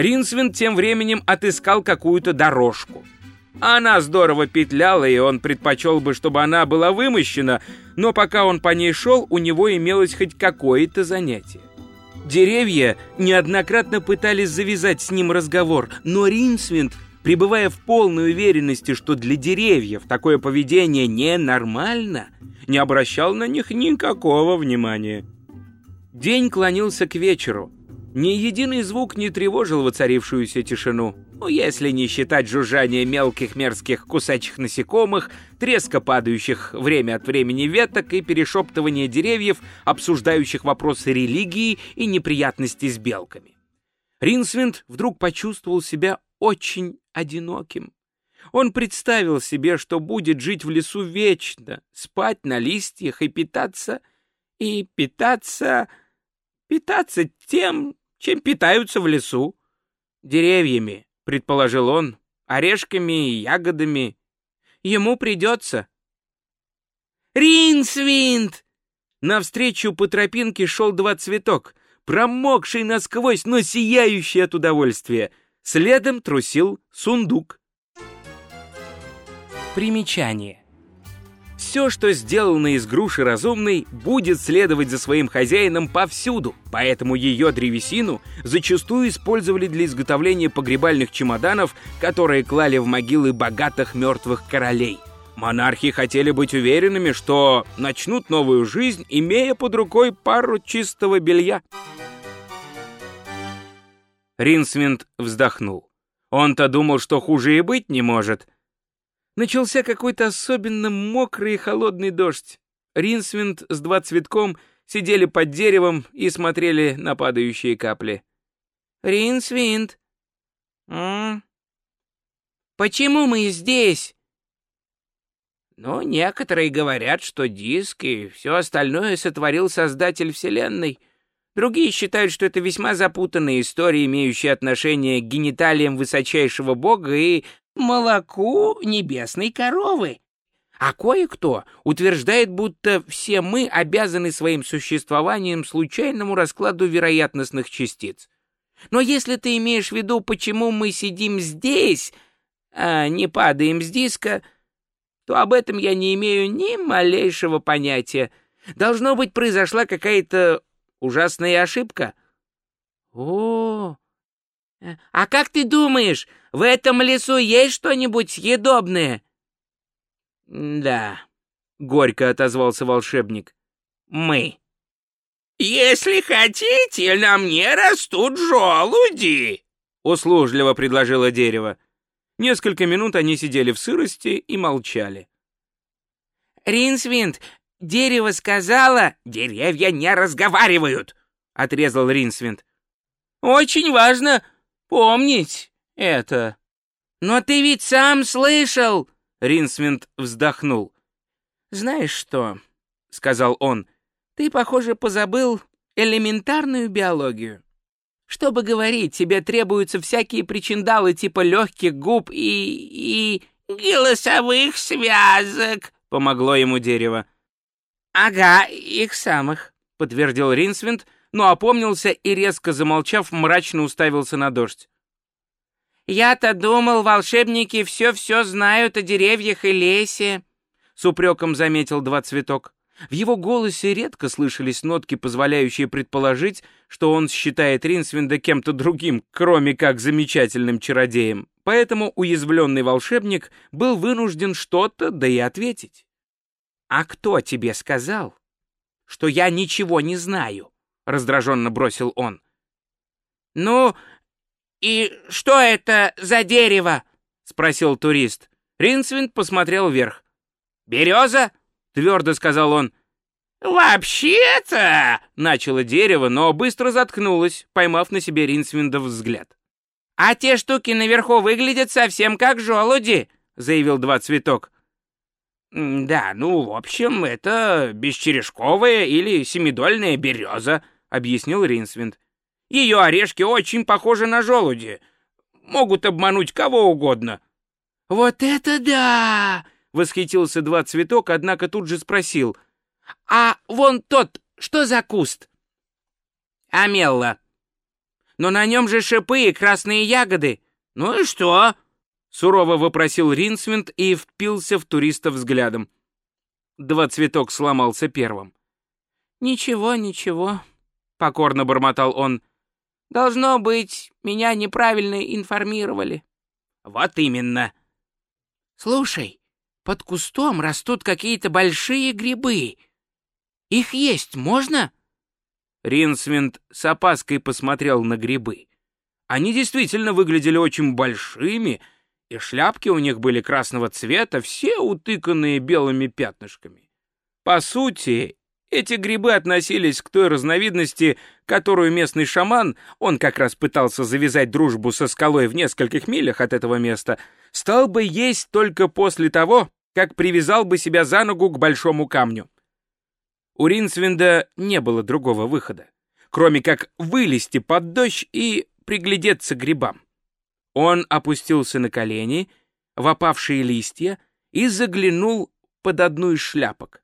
Ринсвинд тем временем отыскал какую-то дорожку. Она здорово петляла, и он предпочел бы, чтобы она была вымощена, но пока он по ней шел, у него имелось хоть какое-то занятие. Деревья неоднократно пытались завязать с ним разговор, но Ринсвинд, пребывая в полной уверенности, что для деревьев такое поведение ненормально, не обращал на них никакого внимания. День клонился к вечеру. Ни единый звук не тревожил воцарившуюся тишину. Ну, если не считать жужжания мелких мерзких кусачих насекомых, треска падающих время от времени веток и перешептывания деревьев, обсуждающих вопросы религии и неприятностей с белками. Ринсвинд вдруг почувствовал себя очень одиноким. Он представил себе, что будет жить в лесу вечно, спать на листьях и питаться... и питаться... питаться тем, чем питаются в лесу. Деревьями, предположил он, орешками и ягодами. Ему придется. Ринсвинд! Навстречу по тропинке шел два цветок, промокший насквозь, но сияющий от удовольствия. Следом трусил сундук. Примечание. Все, что сделано из груши разумной, будет следовать за своим хозяином повсюду, поэтому ее древесину зачастую использовали для изготовления погребальных чемоданов, которые клали в могилы богатых мертвых королей. Монархи хотели быть уверенными, что начнут новую жизнь, имея под рукой пару чистого белья. Ринсвинд вздохнул. Он-то думал, что хуже и быть не может — Начался какой-то особенно мокрый и холодный дождь. Ринсвинд с два цветком сидели под деревом и смотрели на падающие капли. «Ринсвинд!» «М? «Почему мы здесь?» «Ну, некоторые говорят, что диск и все остальное сотворил Создатель Вселенной. Другие считают, что это весьма запутанная история, имеющая отношение к гениталиям высочайшего бога и молоку небесной коровы. А кое-кто утверждает, будто все мы обязаны своим существованием случайному раскладу вероятностных частиц. Но если ты имеешь в виду, почему мы сидим здесь, а не падаем с диска, то об этом я не имею ни малейшего понятия. Должно быть, произошла какая-то ужасная ошибка. О, а как ты думаешь, в этом лесу есть что-нибудь съедобное?» «Да», — горько отозвался волшебник. «Мы». «Если хотите, на мне растут желуди», — услужливо предложило дерево. Несколько минут они сидели в сырости и молчали. «Ринсвинд, дерево сказала...» «Деревья не разговаривают», — отрезал Ринсвинд. «Очень важно помнить это. Но ты ведь сам слышал, Ринсвинд вздохнул. Знаешь что, сказал он, ты, похоже, позабыл элементарную биологию. Чтобы говорить, тебе требуются всякие причиндалы типа легких губ и... и... голосовых связок, помогло ему дерево. Ага, их самых, подтвердил Ринсвинд, но опомнился и, резко замолчав, мрачно уставился на дождь. «Я-то думал, волшебники все-все знают о деревьях и лесе», — с упреком заметил два цветок. В его голосе редко слышались нотки, позволяющие предположить, что он считает Ринсвинда кем-то другим, кроме как замечательным чародеем. Поэтому уязвленный волшебник был вынужден что-то да и ответить. «А кто тебе сказал, что я ничего не знаю?» — раздраженно бросил он. «Ну, «И что это за дерево?» — спросил турист. Ринсвинд посмотрел вверх. «Береза?» — твердо сказал он. «Вообще-то...» — начало дерево, но быстро заткнулось, поймав на себе Ринсвинда взгляд. «А те штуки наверху выглядят совсем как желуди», — заявил два цветок. «Да, ну, в общем, это бесчерешковая или семидольная береза», — объяснил Ринсвинд. Ее орешки очень похожи на желуди. Могут обмануть кого угодно». «Вот это да!» — восхитился два цветок, однако тут же спросил. «А вон тот, что за куст?» «Амелла». Но на нем же шипы и красные ягоды. Ну и что? Сурово вопросил Ринсвинд и впился в туриста взглядом. Два цветок сломался первым. «Ничего, ничего», — покорно бормотал он. «Должно быть, меня неправильно информировали». «Вот именно». «Слушай, под кустом растут какие-то большие грибы. Их есть можно?» Ринсвинд с опаской посмотрел на грибы. Они действительно выглядели очень большими, и шляпки у них были красного цвета, все утыканные белыми пятнышками. По сути, эти грибы относились к той разновидности, которую местный шаман, он как раз пытался завязать дружбу со скалой в нескольких милях от этого места, стал бы есть только после того, как привязал бы себя за ногу к большому камню. У Ринсвинда не было другого выхода, кроме как вылезти под дождь и приглядеться к грибам. Он опустился на колени, в опавшие листья, и заглянул под одну из шляпок.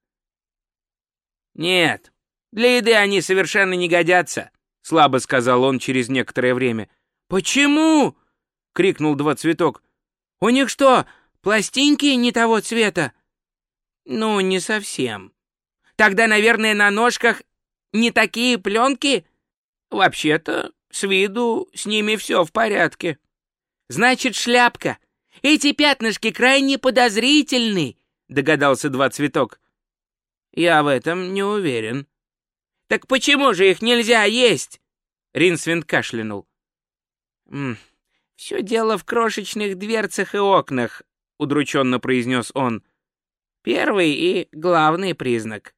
«Нет, для еды они совершенно не годятся», — слабо сказал он через некоторое время. «Почему?» — крикнул два цветок. «У них что, пластинки не того цвета?» «Ну, не совсем», Тогда, наверное, на ножках не такие пленки? Вообще-то, с виду с ними все в порядке. Значит, шляпка. Эти пятнышки крайне подозрительны, догадался два цветок. Я в этом не уверен. Так почему же их нельзя есть? Ринсвинд кашлянул. «Все дело в крошечных дверцах и окнах», — удрученно произнес он. «Первый и главный признак.